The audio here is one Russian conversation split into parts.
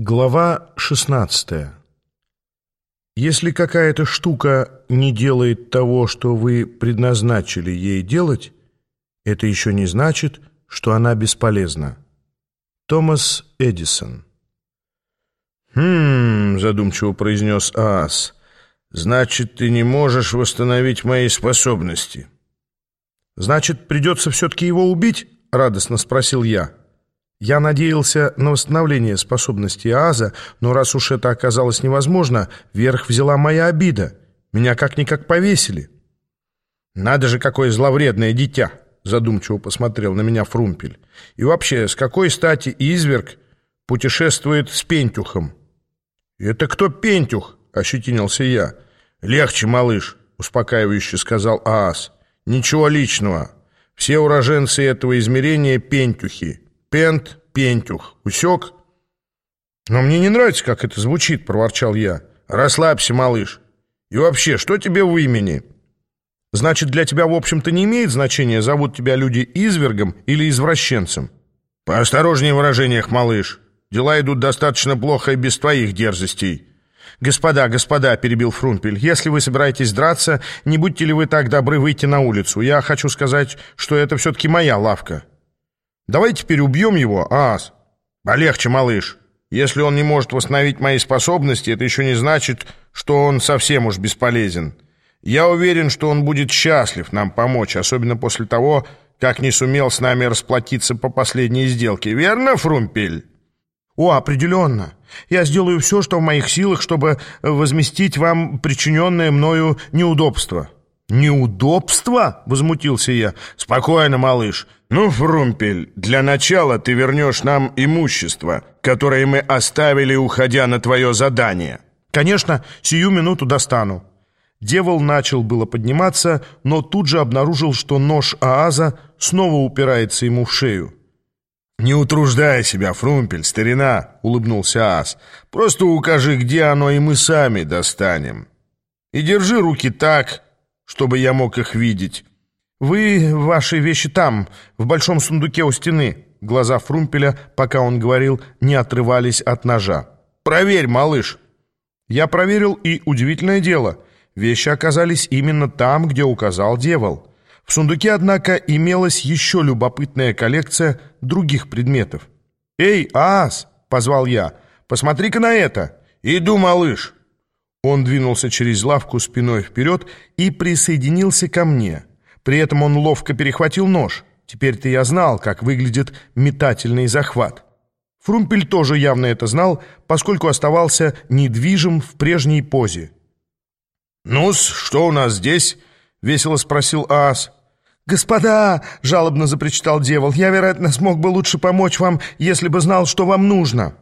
Глава 16. Если какая-то штука не делает того, что вы предназначили ей делать, это еще не значит, что она бесполезна. Томас Эдисон. «Хм...» — задумчиво произнес Аас. «Значит, ты не можешь восстановить мои способности». «Значит, придется все-таки его убить?» — радостно спросил я. Я надеялся на восстановление способностей Аза, но раз уж это оказалось невозможно, вверх взяла моя обида. Меня как-никак повесили. «Надо же, какое зловредное дитя!» Задумчиво посмотрел на меня Фрумпель. «И вообще, с какой стати изверг путешествует с Пентюхом?» «Это кто Пентюх?» — ощетинился я. «Легче, малыш», — успокаивающе сказал Аас. «Ничего личного. Все уроженцы этого измерения — Пентюхи». Пент, Пентюх. Усек? Но мне не нравится, как это звучит, проворчал я. Расслабься, малыш. И вообще, что тебе в имени? Значит, для тебя, в общем-то, не имеет значения, зовут тебя люди извергом или извращенцем? Поосторожнее в выражениях, малыш. Дела идут достаточно плохо и без твоих дерзостей. «Господа, господа», — перебил Фрумпель, — «если вы собираетесь драться, не будьте ли вы так добры выйти на улицу? Я хочу сказать, что это все-таки моя лавка». Давай теперь убьем его, ас. Полегче, малыш. Если он не может восстановить мои способности, это еще не значит, что он совсем уж бесполезен. Я уверен, что он будет счастлив нам помочь, особенно после того, как не сумел с нами расплатиться по последней сделке. Верно, Фрумпель? О, определенно. Я сделаю все, что в моих силах, чтобы возместить вам причиненное мною неудобство. «Неудобство?» — возмутился я. «Спокойно, малыш. Ну, Фрумпель, для начала ты вернешь нам имущество, которое мы оставили, уходя на твое задание». «Конечно, сию минуту достану». Девол начал было подниматься, но тут же обнаружил, что нож Ааза снова упирается ему в шею. «Не утруждай себя, Фрумпель, старина!» — улыбнулся Ааз. «Просто укажи, где оно, и мы сами достанем. И держи руки так, чтобы я мог их видеть. «Вы, ваши вещи там, в большом сундуке у стены». Глаза Фрумпеля, пока он говорил, не отрывались от ножа. «Проверь, малыш». Я проверил, и удивительное дело, вещи оказались именно там, где указал дьявол. В сундуке, однако, имелась еще любопытная коллекция других предметов. «Эй, Аас!» — позвал я. «Посмотри-ка на это!» «Иду, малыш!» Он двинулся через лавку спиной вперед и присоединился ко мне. При этом он ловко перехватил нож. Теперь-то я знал, как выглядит метательный захват. Фрумпель тоже явно это знал, поскольку оставался недвижим в прежней позе. «Ну-с, что у нас здесь?» — весело спросил Аас. «Господа!» — жалобно запричитал дьявол. «Я, вероятно, смог бы лучше помочь вам, если бы знал, что вам нужно».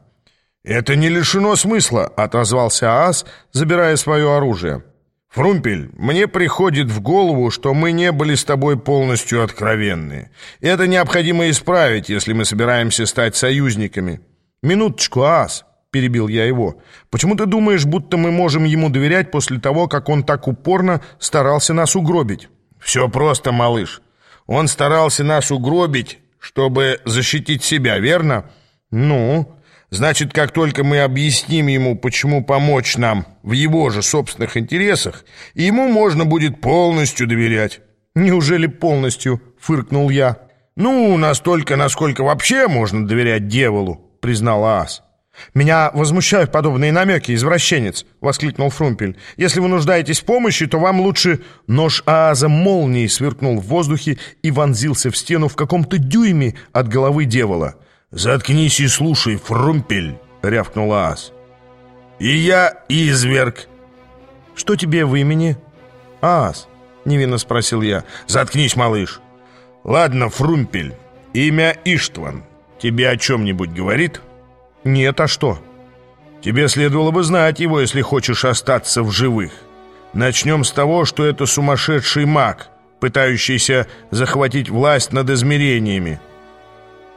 «Это не лишено смысла», — отозвался Аас, забирая свое оружие. «Фрумпель, мне приходит в голову, что мы не были с тобой полностью откровенны. Это необходимо исправить, если мы собираемся стать союзниками». «Минуточку, Аас», — перебил я его. «Почему ты думаешь, будто мы можем ему доверять после того, как он так упорно старался нас угробить?» «Все просто, малыш. Он старался нас угробить, чтобы защитить себя, верно?» «Ну...» Значит, как только мы объясним ему, почему помочь нам в его же собственных интересах, ему можно будет полностью доверять. Неужели полностью? Фыркнул я. Ну, настолько, насколько вообще можно доверять дьяволу, признал Аас. «Меня возмущают подобные намеки, извращенец!» — воскликнул Фрумпель. «Если вы нуждаетесь в помощи, то вам лучше...» Нож Ааза молнией сверкнул в воздухе и вонзился в стену в каком-то дюйме от головы дьявола. «Заткнись и слушай, Фрумпель!» — рявкнул Аас. «И я изверг!» «Что тебе в имени?» «Аас», — невинно спросил я. «Заткнись, малыш!» «Ладно, Фрумпель, имя Иштван тебе о чем-нибудь говорит?» «Нет, а что?» «Тебе следовало бы знать его, если хочешь остаться в живых. Начнем с того, что это сумасшедший маг, пытающийся захватить власть над измерениями».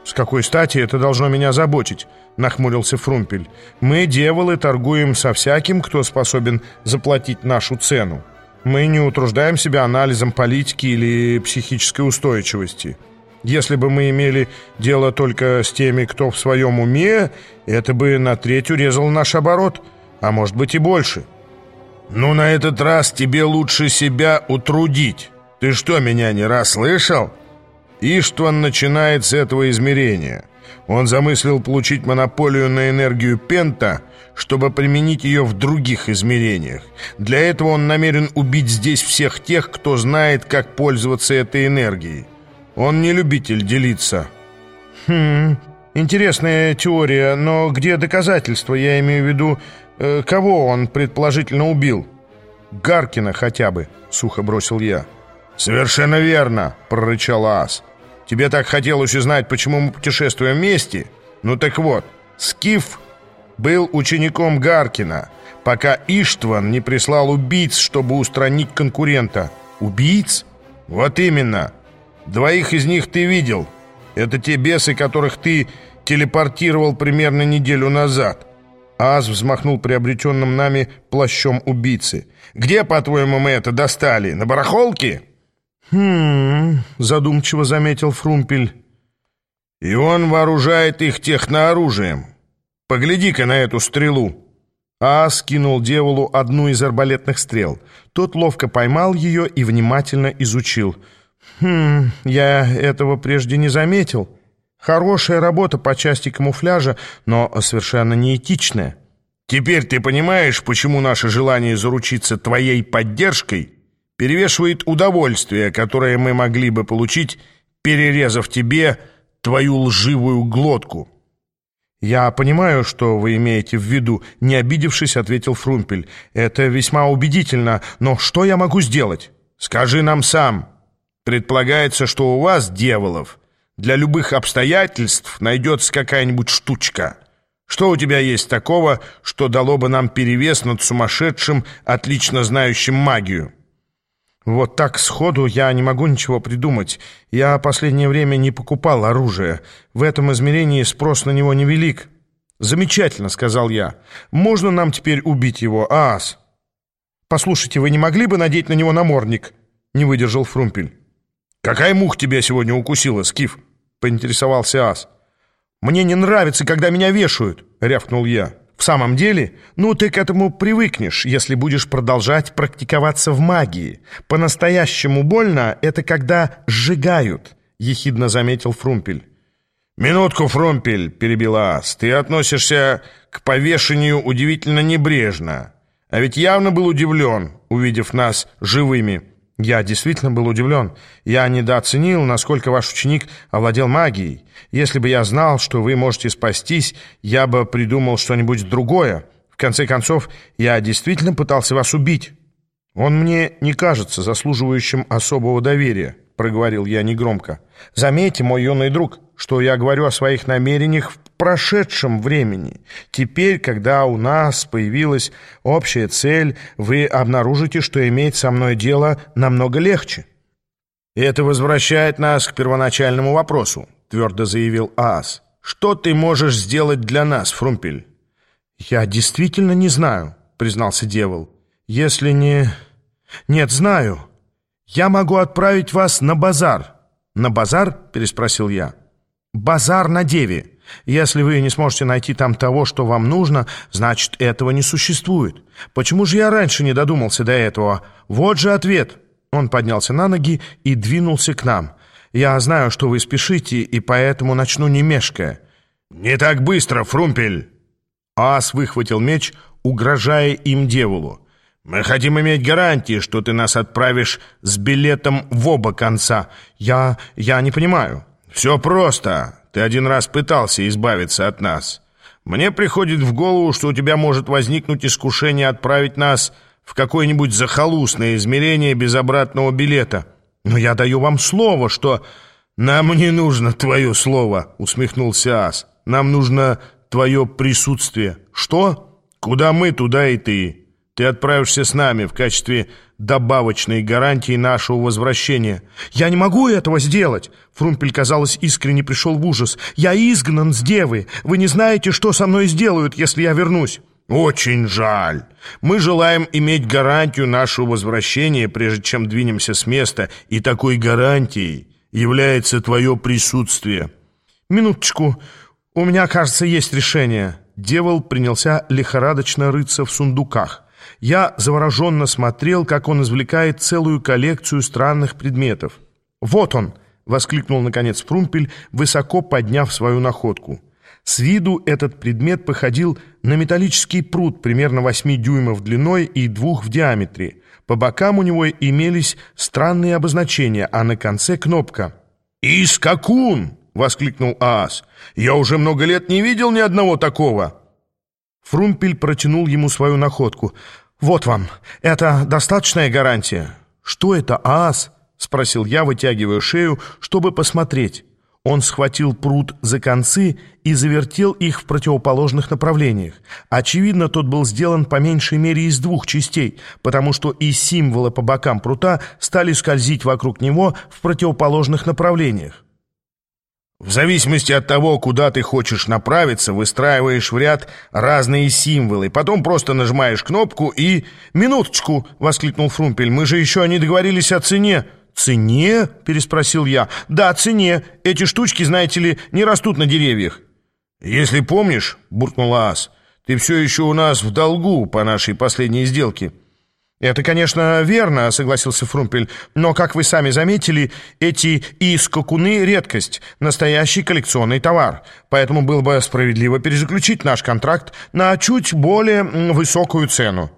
«С какой стати это должно меня заботить?» — нахмурился Фрумпель. «Мы, дьяволы, торгуем со всяким, кто способен заплатить нашу цену. Мы не утруждаем себя анализом политики или психической устойчивости». Если бы мы имели дело только с теми, кто в своем уме, это бы на треть урезал наш оборот, а может быть и больше. Ну, на этот раз тебе лучше себя утрудить. Ты что, меня не раз слышал? Иштван начинает с этого измерения. Он замыслил получить монополию на энергию Пента, чтобы применить ее в других измерениях. Для этого он намерен убить здесь всех тех, кто знает, как пользоваться этой энергией. Он не любитель делиться. Хм, интересная теория, но где доказательства? Я имею в виду, э, кого он предположительно убил? Гаркина хотя бы, сухо бросил я. «Совершенно верно», — прорычал Ас. «Тебе так хотелось узнать, почему мы путешествуем вместе? Ну так вот, Скиф был учеником Гаркина, пока Иштван не прислал убийц, чтобы устранить конкурента. Убийц? Вот именно. Двоих из них ты видел. Это те бесы, которых ты телепортировал примерно неделю назад. Аз взмахнул приобретенным нами плащом убийцы. «Где, по-твоему, мы это достали? На барахолке?» «Хм...» — задумчиво заметил Фрумпель. «И он вооружает их технооружием. Погляди-ка на эту стрелу!» А скинул дьяволу одну из арбалетных стрел. Тот ловко поймал ее и внимательно изучил — «Хм, я этого прежде не заметил. Хорошая работа по части камуфляжа, но совершенно неэтичная». «Теперь ты понимаешь, почему наше желание заручиться твоей поддержкой перевешивает удовольствие, которое мы могли бы получить, перерезав тебе твою лживую глотку?» «Я понимаю, что вы имеете в виду», — не обидевшись, ответил Фрумпель. «Это весьма убедительно, но что я могу сделать?» «Скажи нам сам». Предполагается, что у вас, дьяволов, для любых обстоятельств найдется какая-нибудь штучка. Что у тебя есть такого, что дало бы нам перевес над сумасшедшим, отлично знающим магию?» «Вот так сходу я не могу ничего придумать. Я последнее время не покупал оружие. В этом измерении спрос на него невелик». «Замечательно», — сказал я. «Можно нам теперь убить его, ас?» «Послушайте, вы не могли бы надеть на него намордник?» — не выдержал Фрумпель. «Какая мух тебя сегодня укусила, Скиф?» — поинтересовался Ас. «Мне не нравится, когда меня вешают», — рявкнул я. «В самом деле? Ну, ты к этому привыкнешь, если будешь продолжать практиковаться в магии. По-настоящему больно — это когда сжигают», — ехидно заметил Фрумпель. «Минутку, Фрумпель», — перебила Ас. «Ты относишься к повешению удивительно небрежно. А ведь явно был удивлен, увидев нас живыми». Я действительно был удивлен. Я недооценил, насколько ваш ученик овладел магией. Если бы я знал, что вы можете спастись, я бы придумал что-нибудь другое. В конце концов, я действительно пытался вас убить. Он мне не кажется заслуживающим особого доверия, проговорил я негромко. Заметьте, мой юный друг, что я говорю о своих намерениях в прошедшем времени. Теперь, когда у нас появилась общая цель, вы обнаружите, что иметь со мной дело намного легче. «Это возвращает нас к первоначальному вопросу», — твердо заявил Аас. «Что ты можешь сделать для нас, Фрумпель?» «Я действительно не знаю», — признался дьявол. «Если не...» «Нет, знаю. Я могу отправить вас на базар». «На базар?» — переспросил я. «Базар на Деве. Если вы не сможете найти там того, что вам нужно, значит, этого не существует. Почему же я раньше не додумался до этого? Вот же ответ». Он поднялся на ноги и двинулся к нам. «Я знаю, что вы спешите, и поэтому начну не мешкая». «Не так быстро, Фрумпель!» Ас выхватил меч, угрожая им дьяволу. «Мы хотим иметь гарантии, что ты нас отправишь с билетом в оба конца. Я... я не понимаю». «Все просто. Ты один раз пытался избавиться от нас. Мне приходит в голову, что у тебя может возникнуть искушение отправить нас в какое-нибудь захолустное измерение без обратного билета. Но я даю вам слово, что... Нам не нужно твое слово, усмехнулся Ас. Нам нужно твое присутствие. Что? Куда мы, туда и ты. Ты отправишься с нами в качестве добавочной гарантии нашего возвращения. «Я не могу этого сделать!» Фрумпель, казалось, искренне пришел в ужас. «Я изгнан с девы! Вы не знаете, что со мной сделают, если я вернусь!» «Очень жаль. Мы желаем иметь гарантию нашего возвращения, прежде чем двинемся с места, и такой гарантией является твое присутствие. Минуточку, у меня, кажется, есть решение. Девол принялся лихорадочно рыться в сундуках. Я завороженно смотрел, как он извлекает целую коллекцию странных предметов. «Вот он!» — воскликнул, наконец, Фрумпель, высоко подняв свою находку. С виду этот предмет походил на металлический пруд примерно 8 дюймов длиной и двух в диаметре. По бокам у него имелись странные обозначения, а на конце кнопка. «Искакун!» — воскликнул Аас. «Я уже много лет не видел ни одного такого!» Фрумпель протянул ему свою находку. «Вот вам. Это достаточная гарантия». «Что это, Аас?» — спросил я, вытягивая шею, чтобы посмотреть. Он схватил пруд за концы и завертел их в противоположных направлениях. Очевидно, тот был сделан по меньшей мере из двух частей, потому что и символы по бокам прута стали скользить вокруг него в противоположных направлениях. В зависимости от того, куда ты хочешь направиться, выстраиваешь в ряд разные символы. Потом просто нажимаешь кнопку и... «Минуточку!» — воскликнул Фрумпель. «Мы же еще не договорились о цене!» «Цене?» — переспросил я. «Да, цене. Эти штучки, знаете ли, не растут на деревьях». «Если помнишь, — буркнул Аас, — ты все еще у нас в долгу по нашей последней сделке». «Это, конечно, верно», — согласился Фрумпель, «но, как вы сами заметили, эти искакуны — редкость, настоящий коллекционный товар, поэтому было бы справедливо перезаключить наш контракт на чуть более высокую цену».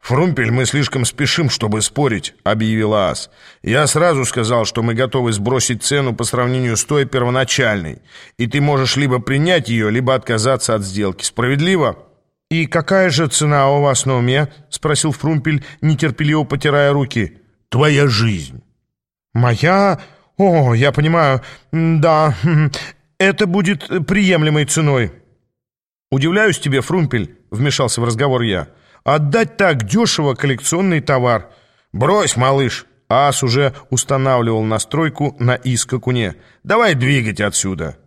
«Фрумпель, мы слишком спешим, чтобы спорить», — объявил Аас. «Я сразу сказал, что мы готовы сбросить цену по сравнению с той первоначальной, и ты можешь либо принять ее, либо отказаться от сделки. Справедливо?» «И какая же цена у вас на уме?» — спросил Фрумпель, нетерпеливо потирая руки. «Твоя жизнь». «Моя? О, я понимаю. Да, это будет приемлемой ценой». «Удивляюсь тебе, Фрумпель», — вмешался в разговор я. Отдать так дешево коллекционный товар. Брось, малыш. Ас уже устанавливал настройку на искакуне. Давай двигать отсюда.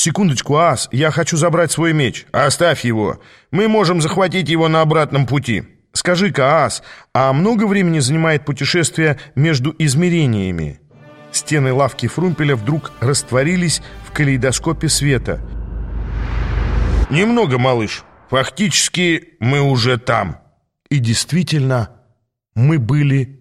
Секундочку, Ас, я хочу забрать свой меч. Оставь его. Мы можем захватить его на обратном пути. Скажи-ка, Ас, а много времени занимает путешествие между измерениями? Стены лавки Фрумпеля вдруг растворились в калейдоскопе света. «Немного, малыш», Фактически мы уже там. И действительно, мы были